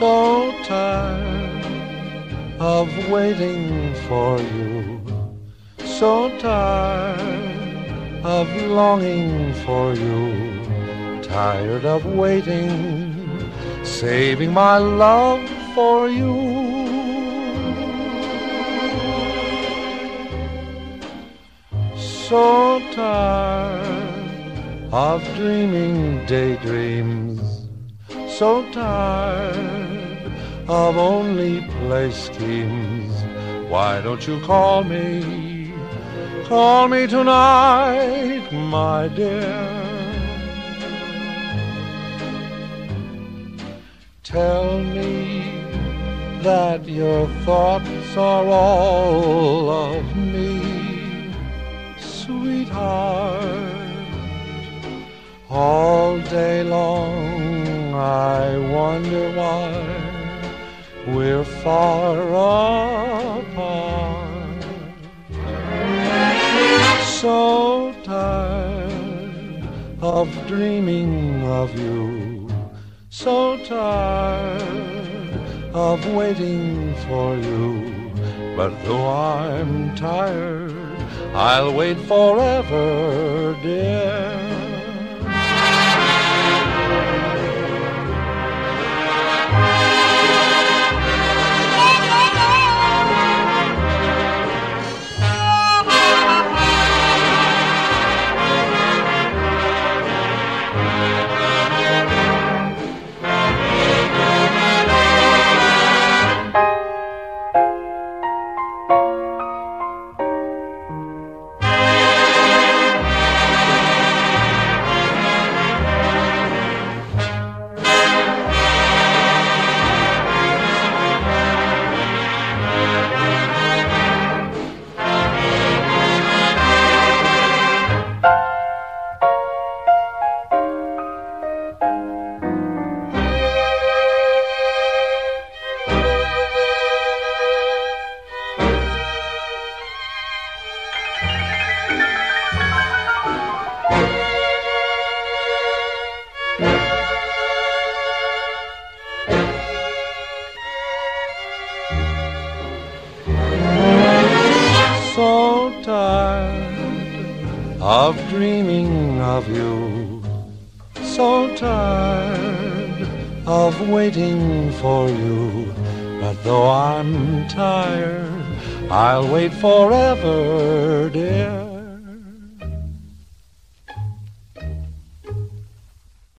so tired of waiting for you, so tired of longing for you, tired of waiting, saving my love for you. So tired of dreaming daydreams, so tired of only play schemes. Why don't you call me? Call me tonight, my dear. Tell me that your thoughts are all of me, sweetheart. All day long I wonder why we're far apart. So tired of dreaming of you, so tired of waiting for you. But though I'm tired, I'll wait forever, dear. So tired of dreaming of you, so tired of waiting for you. But though I'm tired, I'll wait forever, dear.